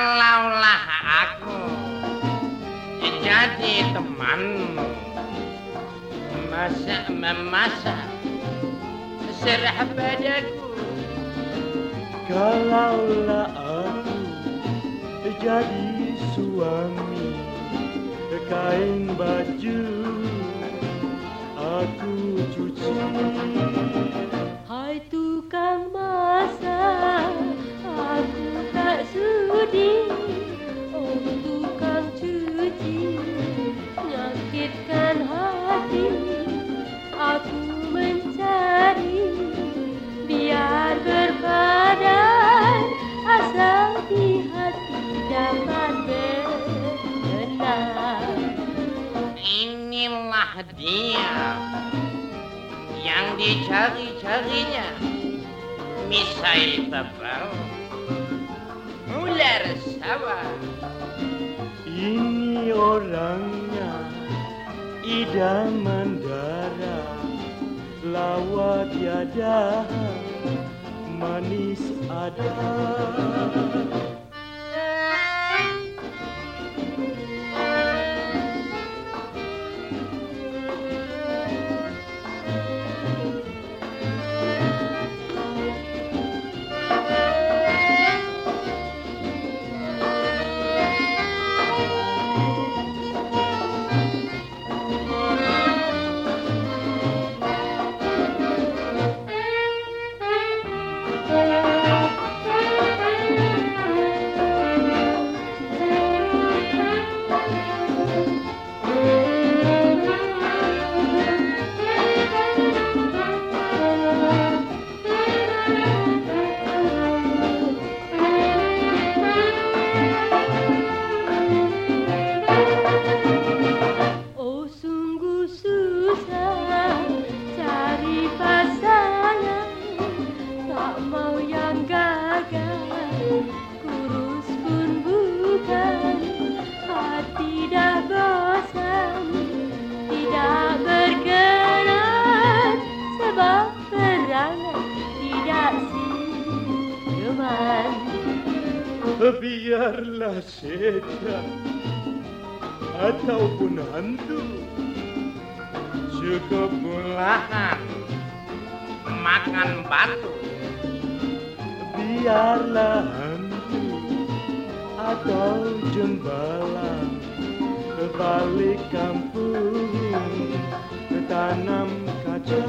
kalaulah aku jadi temanmu masa memasak serah padaku. Kalaulah aku jadi suami kain baju dia Yang dicari-carinya. Misai tebal Ular sawah. Ini orangnya idaman darah Lawa tiada manis ada Biarlah setan ataupun hantu. Cukup bulahan Makan batu. Biarlah hantu. Atau jembalan Balik kampung. Tanam kaca